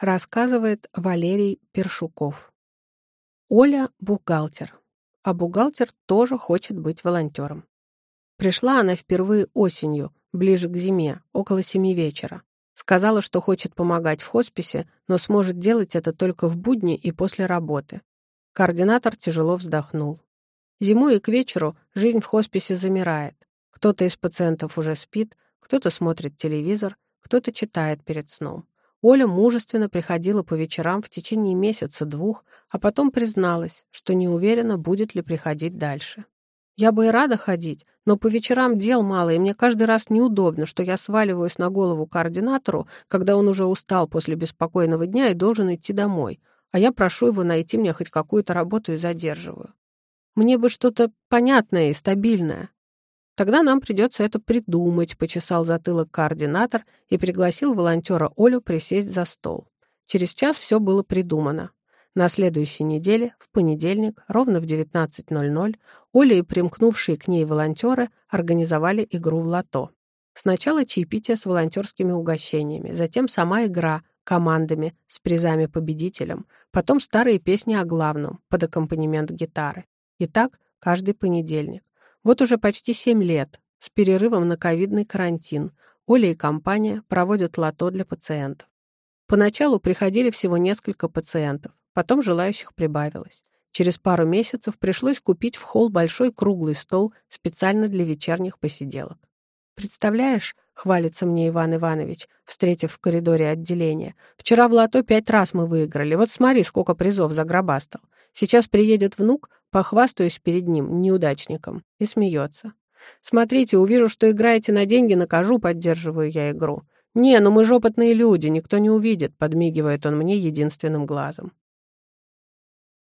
Рассказывает Валерий Першуков. Оля – бухгалтер, а бухгалтер тоже хочет быть волонтером. Пришла она впервые осенью, ближе к зиме, около семи вечера. Сказала, что хочет помогать в хосписе, но сможет делать это только в будни и после работы. Координатор тяжело вздохнул. Зимой и к вечеру жизнь в хосписе замирает. Кто-то из пациентов уже спит, кто-то смотрит телевизор, кто-то читает перед сном. Оля мужественно приходила по вечерам в течение месяца-двух, а потом призналась, что не уверена, будет ли приходить дальше. «Я бы и рада ходить, но по вечерам дел мало, и мне каждый раз неудобно, что я сваливаюсь на голову координатору, когда он уже устал после беспокойного дня и должен идти домой, а я прошу его найти мне хоть какую-то работу и задерживаю. Мне бы что-то понятное и стабильное. Тогда нам придется это придумать, почесал затылок координатор и пригласил волонтера Олю присесть за стол. Через час все было придумано. На следующей неделе, в понедельник, ровно в 19.00, Оля и примкнувшие к ней волонтеры организовали игру в лото. Сначала чаепитие с волонтерскими угощениями, затем сама игра командами с призами-победителем, потом старые песни о главном под аккомпанемент гитары. И так каждый понедельник. Вот уже почти семь лет, с перерывом на ковидный карантин, Оля и компания проводят лото для пациентов. Поначалу приходили всего несколько пациентов, потом желающих прибавилось. Через пару месяцев пришлось купить в холл большой круглый стол специально для вечерних посиделок. «Представляешь, — хвалится мне Иван Иванович, встретив в коридоре отделения, — вчера в лото пять раз мы выиграли, вот смотри, сколько призов загробастал. Сейчас приедет внук, похвастаюсь перед ним, неудачником, и смеется. Смотрите, увижу, что играете на деньги, накажу, поддерживаю я игру. «Не, ну мы же опытные люди, никто не увидит», — подмигивает он мне единственным глазом.